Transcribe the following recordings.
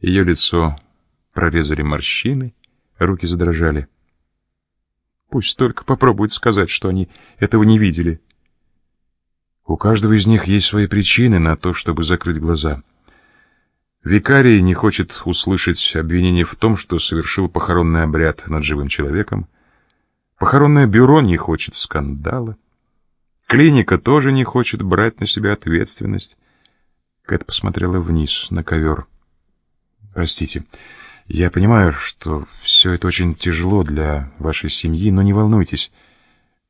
Ее лицо прорезали морщины, руки задрожали. Пусть только попробуют сказать, что они этого не видели. У каждого из них есть свои причины на то, чтобы закрыть глаза. Викарий не хочет услышать обвинение в том, что совершил похоронный обряд над живым человеком. Похоронное бюро не хочет скандала. Клиника тоже не хочет брать на себя ответственность. Кэт посмотрела вниз, на ковер. «Простите, я понимаю, что все это очень тяжело для вашей семьи, но не волнуйтесь.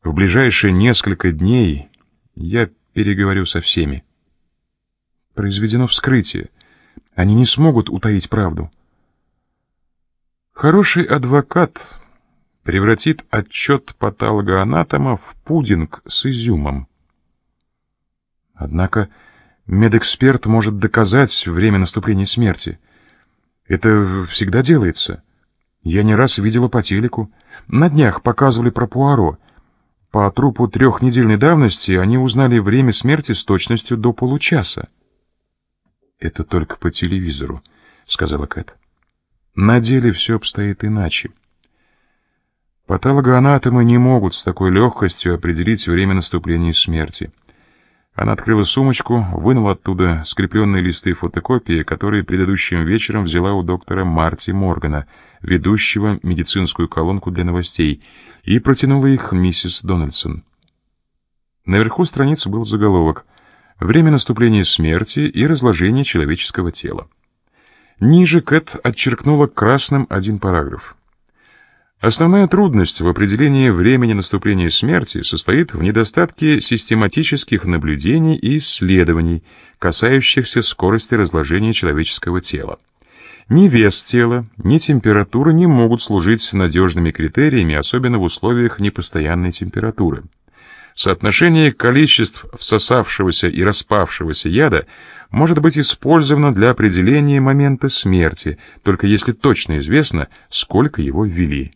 В ближайшие несколько дней я переговорю со всеми. Произведено вскрытие. Они не смогут утаить правду. Хороший адвокат превратит отчет патологоанатома в пудинг с изюмом. Однако медэксперт может доказать время наступления смерти. Это всегда делается. Я не раз видела по телеку. На днях показывали про Пуаро. По трупу трехнедельной давности они узнали время смерти с точностью до получаса. «Это только по телевизору», — сказала Кэт. «На деле все обстоит иначе. Патологоанатомы не могут с такой легкостью определить время наступления смерти». Она открыла сумочку, вынула оттуда скрепленные листы фотокопии, которые предыдущим вечером взяла у доктора Марти Моргана, ведущего медицинскую колонку для новостей, и протянула их миссис Дональдсон. Наверху страницы был заголовок время наступления смерти и разложения человеческого тела. Ниже Кэт отчеркнула красным один параграф. Основная трудность в определении времени наступления смерти состоит в недостатке систематических наблюдений и исследований, касающихся скорости разложения человеческого тела. Ни вес тела, ни температура не могут служить надежными критериями, особенно в условиях непостоянной температуры. Соотношение количеств всосавшегося и распавшегося яда может быть использовано для определения момента смерти, только если точно известно, сколько его ввели.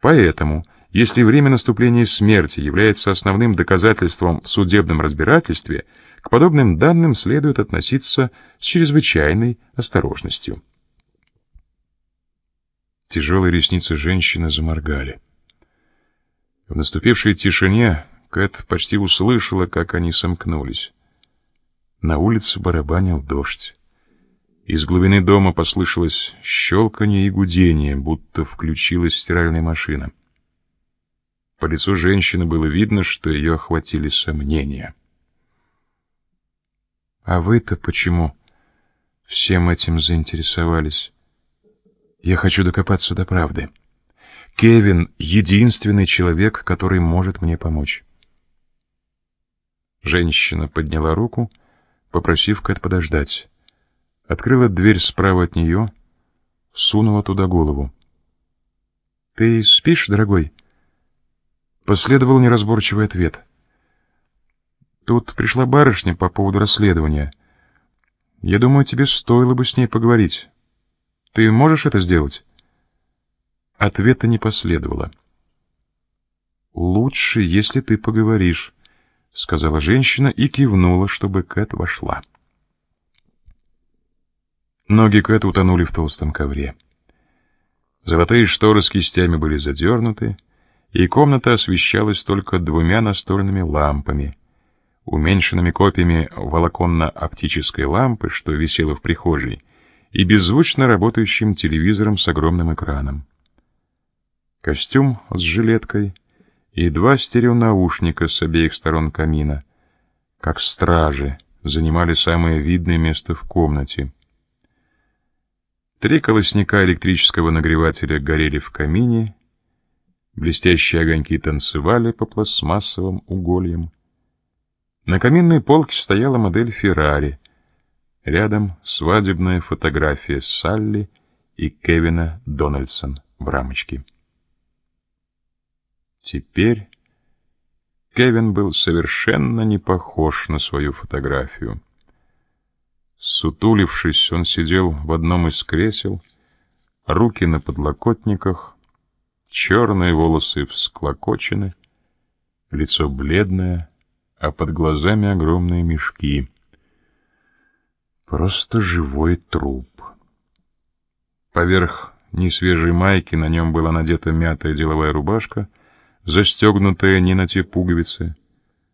Поэтому, если время наступления смерти является основным доказательством в судебном разбирательстве, к подобным данным следует относиться с чрезвычайной осторожностью. Тяжелые ресницы женщины заморгали. В наступившей тишине Кэт почти услышала, как они сомкнулись. На улице барабанил дождь. Из глубины дома послышалось щелканье и гудение, будто включилась стиральная машина. По лицу женщины было видно, что ее охватили сомнения. «А вы-то почему всем этим заинтересовались? Я хочу докопаться до правды. Кевин — единственный человек, который может мне помочь». Женщина подняла руку, попросив Кэт подождать. Открыла дверь справа от нее, сунула туда голову. «Ты спишь, дорогой?» Последовал неразборчивый ответ. «Тут пришла барышня по поводу расследования. Я думаю, тебе стоило бы с ней поговорить. Ты можешь это сделать?» Ответа не последовало. «Лучше, если ты поговоришь», — сказала женщина и кивнула, чтобы Кэт вошла. Ноги Кэт утонули в толстом ковре. Золотые шторы с кистями были задернуты, и комната освещалась только двумя настольными лампами, уменьшенными копиями волоконно-оптической лампы, что висела в прихожей, и беззвучно работающим телевизором с огромным экраном. Костюм с жилеткой и два стереонаушника с обеих сторон камина, как стражи, занимали самое видное место в комнате — Три колосника электрического нагревателя горели в камине, блестящие огоньки танцевали по пластмассовым угольям. На каминной полке стояла модель Феррари. Рядом свадебная фотография Салли и Кевина Дональдсон в рамочке. Теперь Кевин был совершенно не похож на свою фотографию. Сутулившись, он сидел в одном из кресел, руки на подлокотниках, черные волосы всклокочены, лицо бледное, а под глазами огромные мешки. Просто живой труп. Поверх несвежей майки на нем была надета мятая деловая рубашка, застегнутая не на те пуговицы,